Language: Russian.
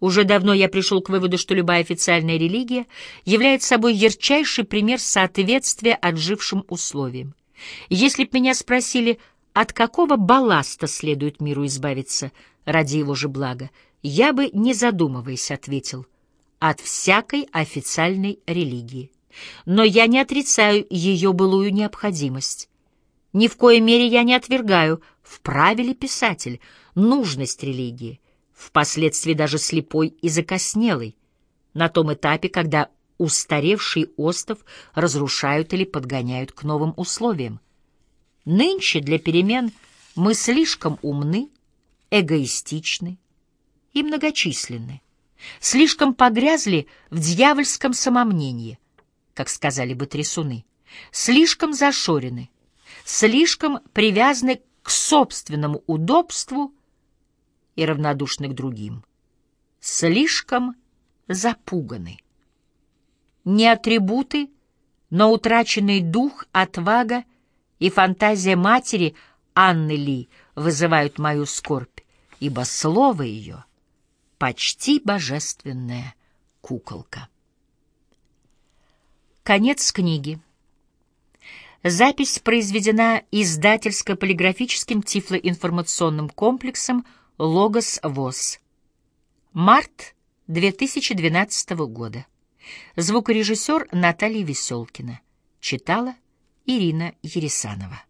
Уже давно я пришел к выводу, что любая официальная религия является собой ярчайший пример соответствия отжившим условиям. Если б меня спросили, от какого балласта следует миру избавиться ради его же блага, я бы, не задумываясь, ответил, от всякой официальной религии. Но я не отрицаю ее былую необходимость. Ни в коей мере я не отвергаю, вправе ли писатель, нужность религии, впоследствии даже слепой и закоснелый, на том этапе, когда устаревший остров разрушают или подгоняют к новым условиям. Нынче для перемен мы слишком умны, эгоистичны и многочисленны, слишком погрязли в дьявольском самомнении, как сказали бы трясуны, слишком зашорены, слишком привязаны к собственному удобству и равнодушны к другим, слишком запуганы. Не атрибуты, но утраченный дух, отвага и фантазия матери Анны Ли вызывают мою скорбь, ибо слово ее — почти божественная куколка. Конец книги. Запись произведена издательско-полиграфическим тифлоинформационным комплексом «Логос ВОЗ». Март 2012 года. Звукорежиссер Наталья Веселкина. Читала Ирина Ересанова.